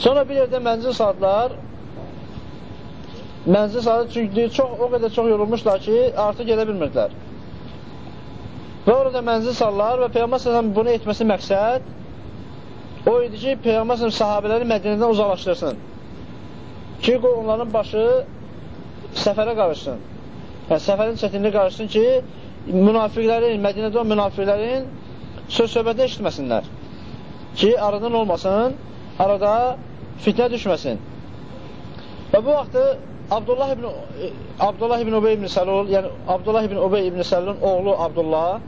Sonra bir yerdə mənzil saldılar. Mənzil saldı çünki çox, o qədər çox yorulmuşlar ki, artıq gedə bilmirdilər. Və orada mənzil sallar və Peyğəmbər s.ə.v bunu etməsi məqsəd o idi ki, Peyğəmbər s.ə.v sahabələri Mədinədən uzaqlaşdırsın. Ki, onların başı səfərə qarışsın. Yəni, səfərin çətinliyi qarışsın ki, münafiqlərin, Mədinədə olan münafiqlərin söz-söhbətə eşitməsinlər. Ki, aradan olmasın, arada fitnə düşməsin. Və bu vaxtı Abdullah ibn, Abdullah ibn Ubey ibn Səlul, yəni Abdullah ibn Ubey ibn Səlulun oğlu Abdullah,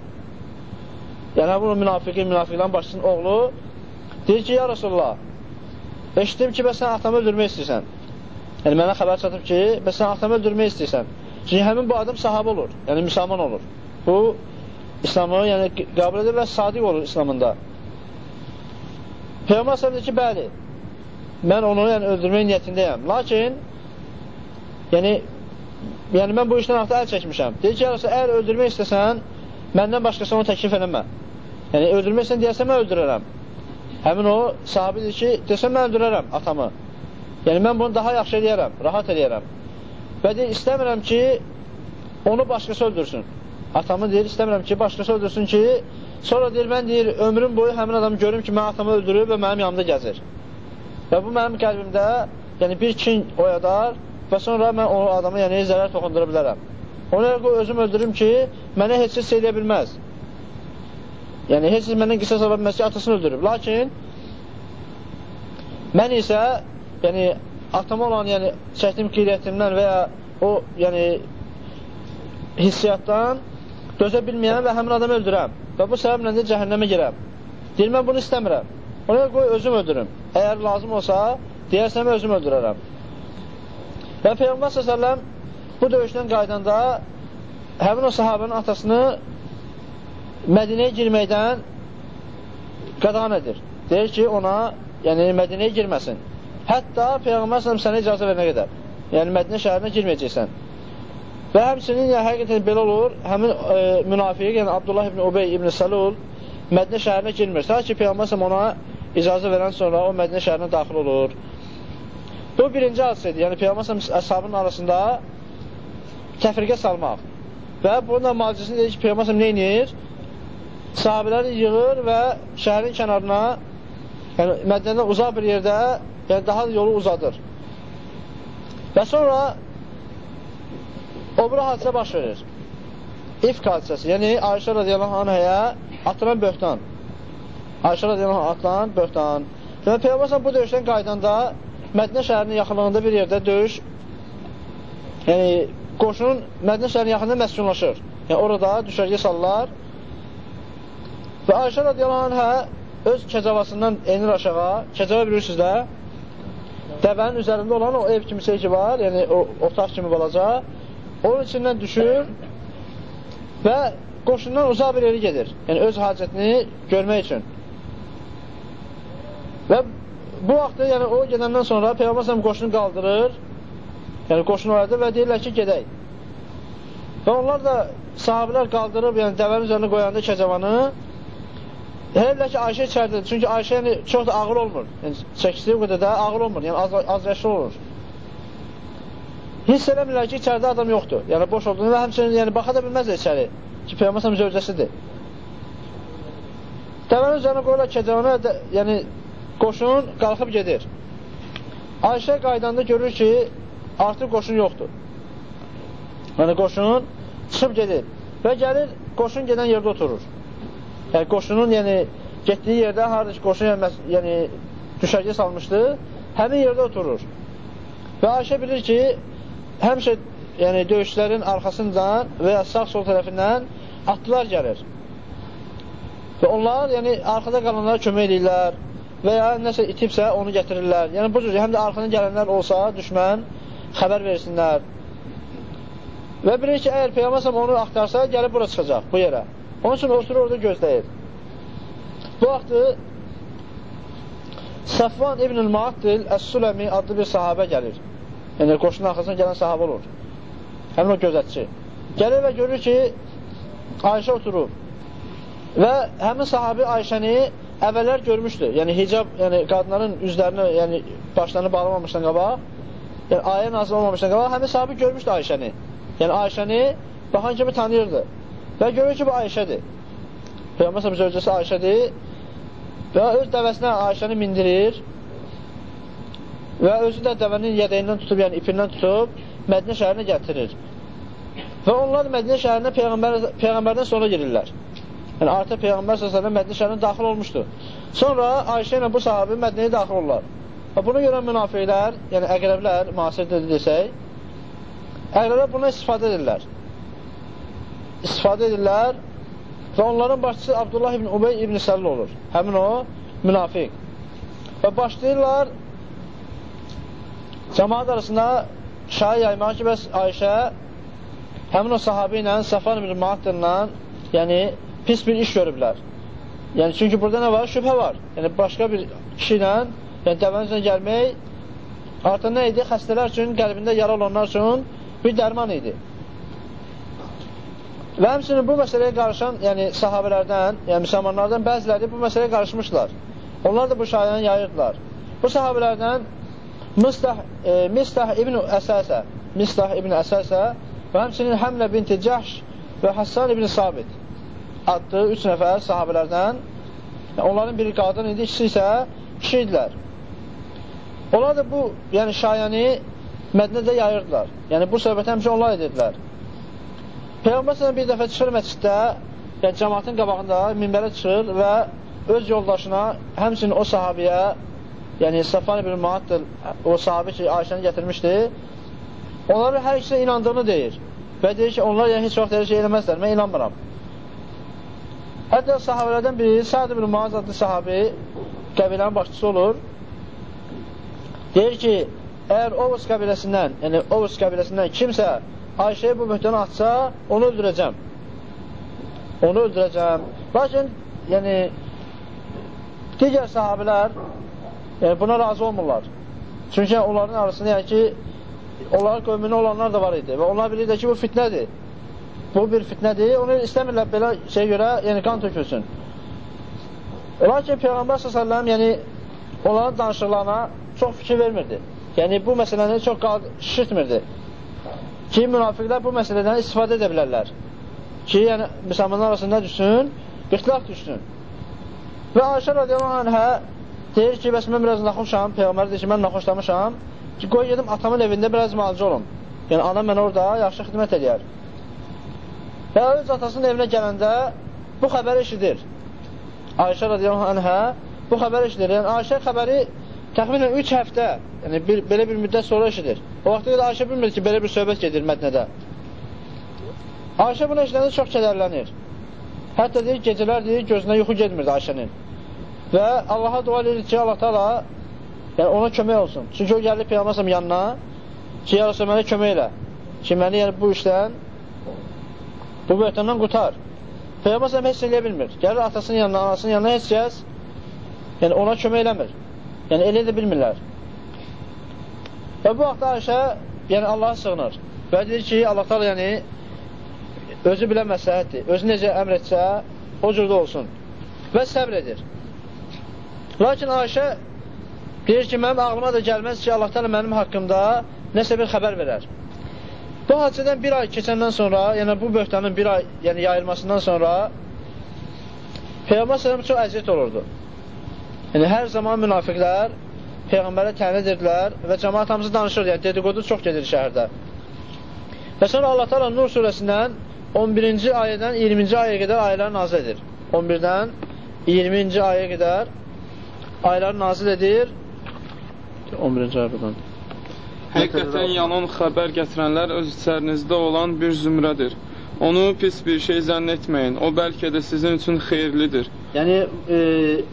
yəni bunu münafiqin, münafiqlərin başçısının oğlu, deyir ki, ya Rasulullah, eşitdim ki, bəs sən atamı öldürmək istəyirsən. Yəni, mənə xəbər çatıb ki, bəs sən atamı öldürmək istəyirsən. Çünki həmin bu adam sahabə olur, yəni müsəlman olur. Bu, İslamı yəni, qəbul edir və sadiq olur İslamında. Peyğəmbər səhəm deyir ki, bəli, mən onu yəni, öldürmək niyyətindəyəm. Lakin, yəni, yəni mən bu işdən artıq əl çəkmişəm. Deyir ki, yarısı, əgər öldürmək istəsən, məndən başqası onu təklif eləmə. Yəni, öldürmək istəsən deyəsən, mən öldürərəm. Həmin o sahabidir ki, desən, mən öldürərəm atamı. Yəni, mən bunu daha yaxşı eləyərəm, rahat eləyərəm. Və deyir, istəmirəm ki, onu başqası öldürsün. Atamı deyir, istəmirəm ki, başqası öldürsün ki, sonra deyir, mən deyir, ömrüm boyu həmin adamı görüm ki, mən atamı öldürüb və mənim yanımda gəzir. Və bu mənim qəlbimdə, yəni bir kin oyadar və sonra mən o adamı yəni, zərər toxundura bilərəm. Ona görə özüm öldürürüm ki, mənə heç heç eləyə bilməz. Yəni, heç heç məndən qisas ala bilməz ki, atasını öldürüb. Lakin, mən isə, yəni, atama olan yəni, çəkdiyim qeyriyyətimdən və ya o yəni, hissiyatdan dözə bilməyən və həmin adamı öldürəm və bu səbəblə də cəhənnəmə girəm. Deyir, mən bunu istəmirəm. Ona qoy, özüm öldürüm. Əgər lazım olsa, deyərsən, özüm öldürərəm. Və Peyğəmbər s.ə.v bu döyüşdən qaydanda həmin o sahabənin atasını Mədinəyə girməkdən qadağan edir. Deyir ki, ona yəni Mədinəyə girməsin. Hətta Peyğəmbər sələm sənə icazə verənə qədər. Yəni, Mədinə şəhərinə girməyəcəksən. Və həmçinin yəni, həqiqətən belə olur, həmin e, münafiq, yəni Abdullah ibn Ubey ibn Səlul Mədinə şəhərinə girmir. Ki, Peyğəmbər sələm ona icazə verən sonra o Mədinə şəhərinə daxil olur. Bu birinci hadisədir. Yəni, Peyğəmbər əshabının arasında təfriqə salmaq. Və bunun da macizini deyir ki, Peyğəmbər sələm neynir? Sahabələri yığır və şəhərin kənarına, yəni Mədinədən uzaq bir yerdə Yəni, daha yolu uzadır. Və sonra o bura hadisə baş verir. İfk hadisəsi, yəni Ayşə radiyallahu anhəyə atılan böhtan. Ayşə radiyallahu anh atılan böhtan. Və Peyğəmbər bu döyüşdən qaydanda Mədinə şəhərinin yaxınlığında bir yerdə döyüş yəni qoşunun Mədinə şəhərinin yaxınında məskunlaşır. Yəni orada düşərgə sallar və Ayşə radiyallahu anhə öz kəcavasından enir aşağı. Kəcava bilirsiniz də, Dəvənin üzərində olan o ev kimi şey ki var, yəni o otaq kimi balaca, onun içindən düşür və qoşundan uzaq bir yeri gedir. Yəni öz hacətini görmək üçün. Və bu vaxtda yəni o gedəndən sonra Peyğəmbər qoşunu qaldırır, yəni qoşunu orada və deyirlər ki, gedək. Və onlar da sahabilər qaldırıb, yəni dəvənin üzərində qoyanda kəcəvanı bilər ki, Ayşə içəridir. Çünki Ayşə yəni, çox da ağır olmur. Yəni, çəkisi o qədər də ağır olmur. Yəni, az, az yaşlı olur. Hiss eləmirlər ki, içəridə adam yoxdur. Yəni, boş olduğunu və həmçinin yəni, baxa da bilməzlər içəri. Ki, Peyğəmbər zövcəsidir. Dəvənin üzərinə qoyurlar kəcəvana, yəni, qoşun qalxıb gedir. Ayşə qaydanda görür ki, artıq qoşun yoxdur. Yəni, qoşun çıxıb gedir. Və gəlir, qoşun gedən yerdə oturur. Yəni, qoşunun yəni, getdiyi yerdə harada ki, qoşun yəni, yəni, düşərgə salmışdı, həmin yerdə oturur. Və Ayşə bilir ki, həmişə yəni, döyüşlərin arxasından və ya sağ-sol tərəfindən atlılar gəlir. Və onlar yəni, arxada qalanlara kömək edirlər və ya nəsə itibsə onu gətirirlər. Yəni, bu cür, həm də arxadan gələnlər olsa, düşmən xəbər versinlər. Və bilir ki, əgər Peyğəmbər onu axtarsa, gəlib bura çıxacaq, bu yerə. Onun üçün oturur orada gözləyir. Bu vaxtı Səfvan İbn-ül Muaddil Əs-Suləmi adlı bir sahabə gəlir. Yəni, qoşunun arxasına gələn sahabə olur. Həmin o gözətçi. Gəlir və görür ki, Ayşə oturur. Və həmin sahabi Ayşəni əvvəllər görmüşdü. Yəni hicab, yəni qadınların üzlərini, yəni başlarını bağlamamışdan qabaq, yəni ayə nazil olmamışdan qabaq həmin sahabi görmüşdü Ayşəni. Yəni Ayşəni baxan kimi tanıyırdı. Və görür ki, bu Ayşədir. Peyğəmbər əleyhi və Ayşədir. Və öz dəvəsinə Ayşəni mindirir və özü də dəvənin yədəyindən tutub, yəni ipindən tutub Mədinə şəhərinə gətirir. Və onlar Mədinə şəhərinə Peyğəmbər, Peyğəmbərdən sonra girirlər. Yəni artıq Peyğəmbər s.ə.v Mədinə şəhərinə daxil olmuşdu. Sonra Ayşə ilə bu sahabi Mədinəyə daxil olurlar. Və bunu görən münafiqlər, yəni əqrəblər, müasirdə desək, əqrəblər buna istifadə edirlər. İstifadə edirlər Və onların başçısı Abdullah ibn Ubey ibn Səlil olur. Həmin o münafiq. Və başlayırlar cəmaat arasında şahi yaymağa ki, bəs Ayşə həmin o sahabi ilə Safan ibn Muattırla yəni pis bir iş görüblər. Yəni çünki burada nə var? Şübhə var. Yəni başqa bir kişi ilə yəni dəvənin üzrə gəlmək artıq nə idi? Xəstələr üçün, qəlbində yara olanlar üçün bir dərman idi. Və həmçinin bu məsələyə qarışan, yəni sahabələrdən, yəni müsəlmanlardan bəziləri bu məsələyə qarışmışlar. Onlar da bu şayəni yayırdılar. Bu sahabələrdən Mistah, e, Mistah ibn Əsəsə, Mistah ibn Əsəsə və həmçinin Həmlə binti Cəhş və Həssan ibn Sabit adlı üç nəfər sahabələrdən yəni onların biri qadın idi, ikisi isə kişi idilər. Onlar da bu yəni şayəni Mədnədə yayırdılar. Yəni bu söhbəti həmişə onlar edirdilər. Peyğəmbər sənə bir dəfə çıxır məsciddə, yəni cəmatın qabağında minbərə çıxır və öz yoldaşına, həmçinin o sahabiyə, yəni Safan ibn Muaddil, o sahabi ki, Ayşəni gətirmişdi, onların hər ikisinə inandığını deyir. Və deyir ki, onlar yəni heç vaxt elə şey eləməzlər, mən inanmıram. Hətta sahabələrdən biri, Sa'd ibn Muaz adlı sahabi, qəbilənin başçısı olur. Deyir ki, əgər Ovus qəbiləsindən, yəni Ovus qəbiləsindən kimsə Ayşəyə bu möhtəni atsa, onu öldürəcəm. Onu öldürəcəm. Lakin, yəni, digər sahabilər yəni, buna razı olmurlar. Çünki onların arasında, yəni ki, onların qövmünə olanlar da var idi və onlar bilirlər ki, bu fitnədir. Bu bir fitnədir, onu istəmirlər belə şey görə, yəni qan tökülsün. Lakin Peyğəmbər s.ə.v yəni, onların danışıqlarına çox fikir vermirdi. Yəni, bu məsələni çox şişirtmirdi ki, münafiqlər bu məsələdən istifadə edə bilərlər. Ki, yəni, müsəlmanlar arasında düşsün, qıtlaq düşsün. Və Ayşə radiyallahu anhə deyir ki, bəs mən biraz naxoşam, Peyğəmbər deyir ki, mən naxoşlamışam, ki, qoy gedim atamın evində biraz müalicə olum. Yəni, anam mənə orada yaxşı xidmət edər. Və öz atasının evinə gələndə bu xəbəri eşidir. Ayşə radiyallahu anhə bu xəbəri eşidir. Yəni, Ayşə xəbəri təxminən 3 həftə, yəni bir, belə bir müddət sonra eşidir. O vaxtda da Ayşə bilmir ki, belə bir söhbət gedir Mədnədə. Ayşə bunu eşidəndə çox kədərlənir. Hətta deyir, gecələr deyir, gözünə yuxu getmirdi Ayşənin. Və Allaha dua edir ki, Allah da yəni ona kömək olsun. Çünki o gəlir Peyğəmbər yanına ki, ya Rasul, mənə kömək elə. Ki, məni yəni bu işdən, bu böhtəndən qutar. Peyğəmbər heç eləyə bilmir. Gəlir atasının yanına, anasının yanına heç kəs yəni ona kömək eləmir. Yəni, elə edə bilmirlər. Və bu vaxtda Ayşə, yəni Allaha sığınır. Və deyir ki, Allah da yəni, özü bilən məsləhətdir. Özü necə əmr etsə, o cürdə olsun. Və səbr edir. Lakin Ayşə deyir ki, mənim ağlıma da gəlməz ki, Allah da mənim haqqımda nəsə bir xəbər verər. Bu hadisədən bir ay keçəndən sonra, yəni bu böhtanın bir ay yəni yayılmasından sonra Peyğəmbər sələm çox əziyyət olurdu. Yəni, hər zaman münafiqlər Peyğəmbərə təni edirdilər və cəmaat hamısı danışır, yəni dedikodu çox gedir şəhərdə. Və sonra Allah Taala Nur surəsindən 11-ci ayədən 20-ci ayəyə qədər ayələr nazil edir. 11-dən 20-ci ayəyə qədər ayələr nazil edir. 11-ci ayədən. Həqiqətən yalan xəbər gətirənlər öz içərinizdə olan bir zümrədir. Onu pis bir şey zənn etməyin. O bəlkə də sizin üçün xeyirlidir. Yəni e,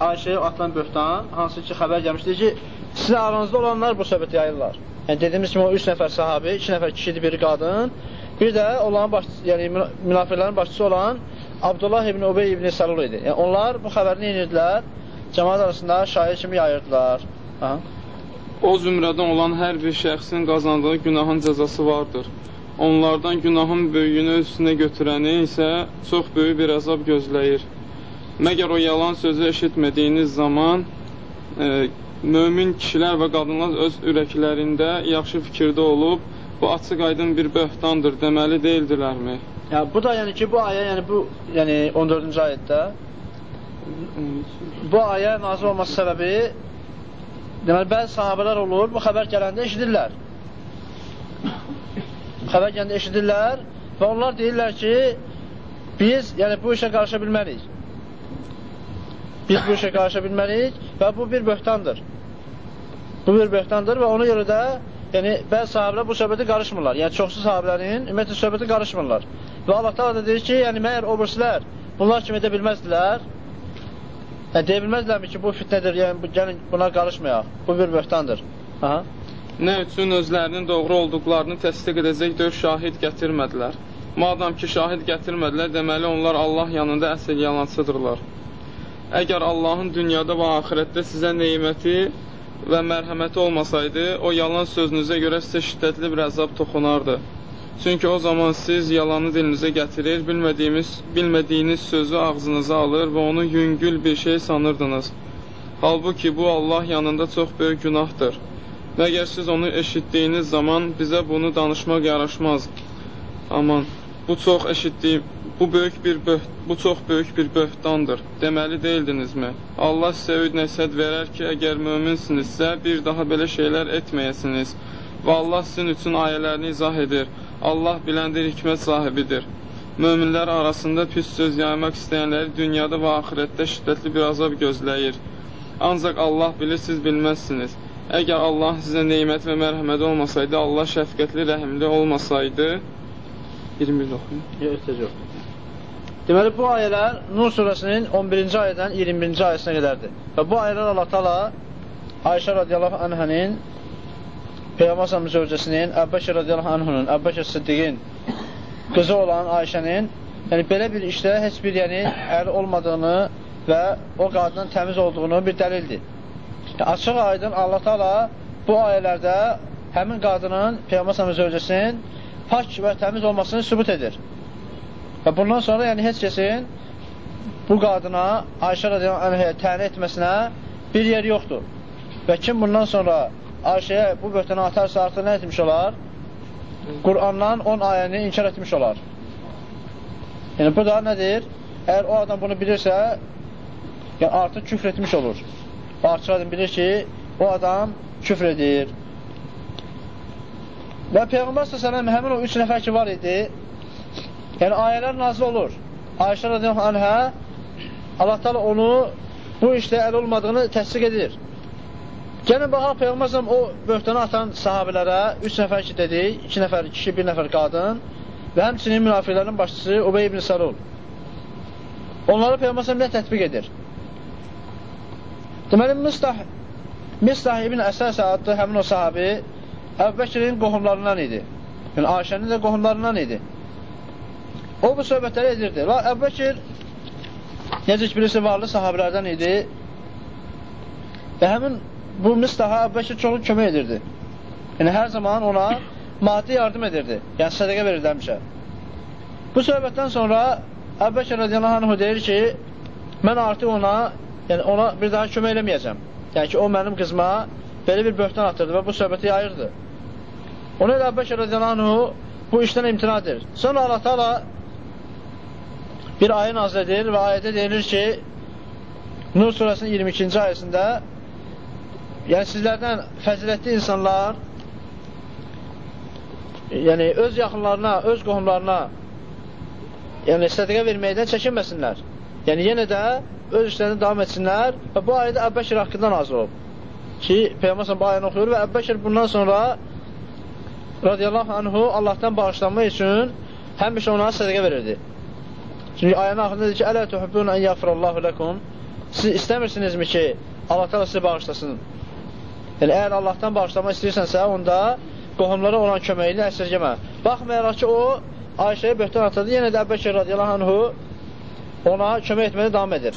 Ayşəyə atılan böhtan, hansı ki xəbər gəlmişdir ki, sizin aranızda olanlar bu söhbəti yayırlar. Yəni dediyimiz kimi o 3 nəfər sahabi, 2 nəfər kişidir, biri qadın, bir də onların baş, yəni münafiqlərin başçısı olan Abdullah ibn Ubey ibn Salul idi. Yəni onlar bu xəbərini yenirdilər, cəmaat arasında şahid kimi yayırdılar. Ha? O zümrədən olan hər bir şəxsin qazandığı günahın cəzası vardır onlardan günahın böyüyünü üstünə götürəni isə çox böyük bir əzab gözləyir. Məgər o yalan sözü eşitmədiyiniz zaman e, mömin kişilər və qadınlar öz ürəklərində yaxşı fikirdə olub, bu açıq aydın bir böhtandır deməli deyildilərmi? Yəni, bu da yəni ki, bu ayə, yəni bu yəni 14-cü ayətdə bu ayə nazil olması səbəbi deməli, bəzi sahabələr olur, bu xəbər gələndə eşidirlər. Xəbər gələndə eşidirlər və onlar deyirlər ki, biz yəni bu işə qarışa bilmərik. Biz bu işə qarışa bilmərik və bu bir böhtandır. Bu bir böhtandır və ona görə də yəni bəzi sahabələr bu söhbətə qarışmırlar. Yəni çoxsu sahabələrin ümumiyyətlə söhbətə qarışmırlar. Və Allah da deyir ki, yəni məyər o birisilər bunlar kimi edə bilməzdilər. Yəni deyə bilməzlərmi ki, bu fitnədir, yəni bu gəlin buna qarışmayaq. Bu bir böhtandır. Aha. Nə üçün özlərinin doğru olduqlarını təsdiq edəcək dörd şahid gətirmədilər? Madam ki, şahid gətirmədilər, deməli onlar Allah yanında əsl yalancıdırlar. Əgər Allahın dünyada və axirətdə sizə neyməti və mərhəməti olmasaydı, o yalan sözünüzə görə sizə şiddətli bir əzab toxunardı. Çünki o zaman siz yalanı dilinizə gətirir, bilmədiyiniz, bilmədiyiniz sözü ağzınıza alır və onu yüngül bir şey sanırdınız. Halbuki bu Allah yanında çox böyük günahdır. Məgər siz onu eşitdiyiniz zaman bizə bunu danışmaq yaraşmaz. Aman, bu çox eşitdiyim, bu böyük bir böht, bu çox böyük bir böhtandır. Deməli deyildinizmi? Allah sizə öyüd nəsihət verər ki, əgər möminsinizsə, bir daha belə şeylər etməyəsiniz. Və Allah sizin üçün ayələrini izah edir. Allah biləndir, hikmət sahibidir. Möminlər arasında pis söz yaymaq istəyənləri dünyada və axirətdə şiddətli bir azab gözləyir. Ancaq Allah bilir, siz bilməzsiniz. Əgər Allah sizə neymət və mərhəmədi olmasaydı, Allah şəfqətli, rəhimli olmasaydı, 21 oxuyun. Yox, yox. Deməli, bu ayələr Nur surəsinin 11-ci ayədən 21-ci ayəsinə qədərdir. Və bu ayələr Allah tala Ayşə radiyallahu anhənin Peyğəmbər zövcəsinin, Əbbəkir radiyallahu anhunun, Əbbəkir Siddiqin qızı olan Ayşənin yəni belə bir işdə heç bir yəni əli olmadığını və o qadının təmiz olduğunu bir dəlildir. Yəni, açıq aydın Allah Taala bu ayələrdə həmin qadının Peyğəmbər zövcəsinin pak və təmiz olmasını sübut edir. Və bundan sonra yəni heç kəsin bu qadına Ayşə radiyallahu təni etməsinə bir yer yoxdur. Və kim bundan sonra Ayşəyə bu böhtəni atarsa artıq nə etmiş olar? Qurandan 10 ayəni inkar etmiş olar. Yəni bu da nədir? Əgər o adam bunu bilirsə, yəni artıq küfr etmiş olur. Artıq adam bilir ki, o adam küfr edir. Və Peyğəmbər s.ə.v həmin o üç nəfər ki var idi, Yəni ayələr nazil olur. Ayşə radiyallahu anhə Allah təala onu bu işdə əl olmadığını təsdiq edir. Gəlin baxaq Peyğəmbər o böhtanı atan sahabelərə 3 nəfər ki dedi, 2 nəfər kişi, 1 nəfər qadın və həmçinin münafiqlərin başçısı Ubey ibn Salul. Onları Peyğəmbər nə tətbiq edir? Deməli Mistah Mistah ibn Əsəsə adlı həmin o sahabi Əbbəkirin qohumlarından idi. Yəni Ayşənin də qohumlarından idi. O bu söhbətləri edirdi. Və Əbbəkir necə ki birisi varlı sahabələrdən idi və həmin bu Mistaha Əbbəkir çoxu kömək edirdi. Yəni hər zaman ona maddi yardım edirdi. Yəni sədəqə verirdi həmişə. Bu söhbətdən sonra Əbbəkir radiyallahu anh deyir ki, mən artıq ona, yəni ona bir daha kömək eləməyəcəm. Yəni ki, o mənim qızma belə bir böhtan atırdı və bu söhbəti yayırdı. Ona elə Əbbəkir radiyallahu anh bu işdən imtina edir. Sonra Allah Taala bir ayə nazil edilir və ayədə deyilir ki, Nur surəsinin 22-ci ayəsində yəni sizlərdən fəzilətli insanlar yəni öz yaxınlarına, öz qohumlarına yəni sədəqə verməkdən çəkinməsinlər. Yəni yenə də öz işlərini davam etsinlər və bu ayədə Əbbəkir haqqında nazil olub. Ki, Peyğəmbər bu ayəni oxuyur və Əbbəkir bundan sonra radiyallahu anhu Allahdan bağışlanmaq üçün həmişə ona sədəqə verirdi. Çünki ayənin axırında deyir ki, Ələ tuhibbun ən yəğfirallahu ləkum Siz istəmirsinizmi ki, Allah təala sizi bağışlasın? Yəni, əgər Allahdan bağışlamaq istəyirsənsə, onda qohumlara olan köməyini əsirgəmə. Baxmayaraq ki, o Ayşəyə böhtan atadı, yenə də Əbbəkir radiyallahu anhu ona kömək etməyə davam edir.